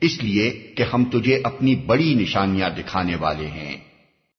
اس لیے کہ ہم تجھے اپنی بڑی نشانیاں دکھانے والے ہیں۔